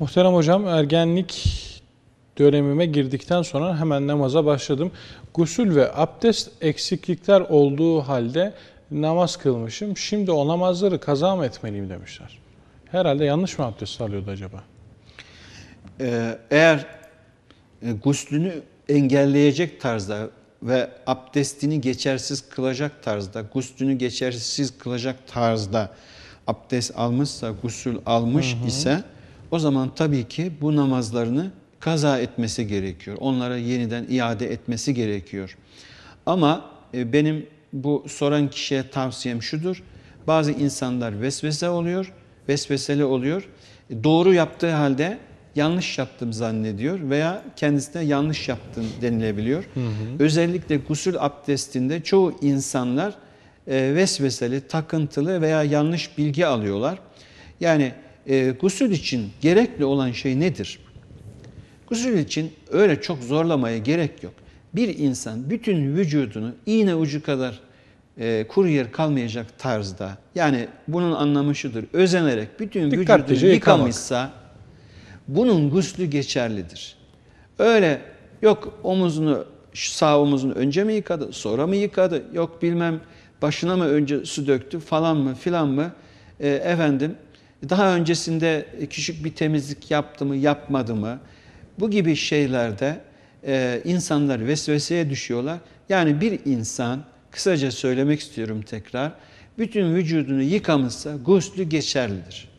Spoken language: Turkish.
Muhterem hocam ergenlik dönemime girdikten sonra hemen namaza başladım. Gusül ve abdest eksiklikler olduğu halde namaz kılmışım. Şimdi o namazları kaza mı etmeliyim demişler. Herhalde yanlış mı abdest alıyordu acaba? Ee, eğer e, guslünü engelleyecek tarzda ve abdestini geçersiz kılacak tarzda, guslünü geçersiz kılacak tarzda abdest almışsa, gusül almış hı hı. ise o zaman tabii ki bu namazlarını kaza etmesi gerekiyor. Onlara yeniden iade etmesi gerekiyor. Ama e, benim bu soran kişiye tavsiyem şudur. Bazı insanlar vesvese oluyor, vesveseli oluyor. E, doğru yaptığı halde yanlış yaptım zannediyor veya kendisine yanlış yaptım denilebiliyor. Hı hı. Özellikle gusül abdestinde çoğu insanlar e, vesveseli, takıntılı veya yanlış bilgi alıyorlar. Yani e, gusül için gerekli olan şey nedir? Gusül için öyle çok zorlamaya gerek yok. Bir insan bütün vücudunu iğne ucu kadar e, kuru yer kalmayacak tarzda yani bunun anlamı şudur özenerek bütün Dikkatlice vücudunu yıkamışsa yıkamak. bunun guslü geçerlidir. Öyle yok omuzunu sağ omuzunu önce mi yıkadı sonra mı yıkadı yok bilmem başına mı önce su döktü falan mı filan mı e, efendim daha öncesinde küçük bir temizlik yaptı mı, yapmadı mı? Bu gibi şeylerde e, insanlar vesveseye düşüyorlar. Yani bir insan, kısaca söylemek istiyorum tekrar, bütün vücudunu yıkamışsa guslü geçerlidir.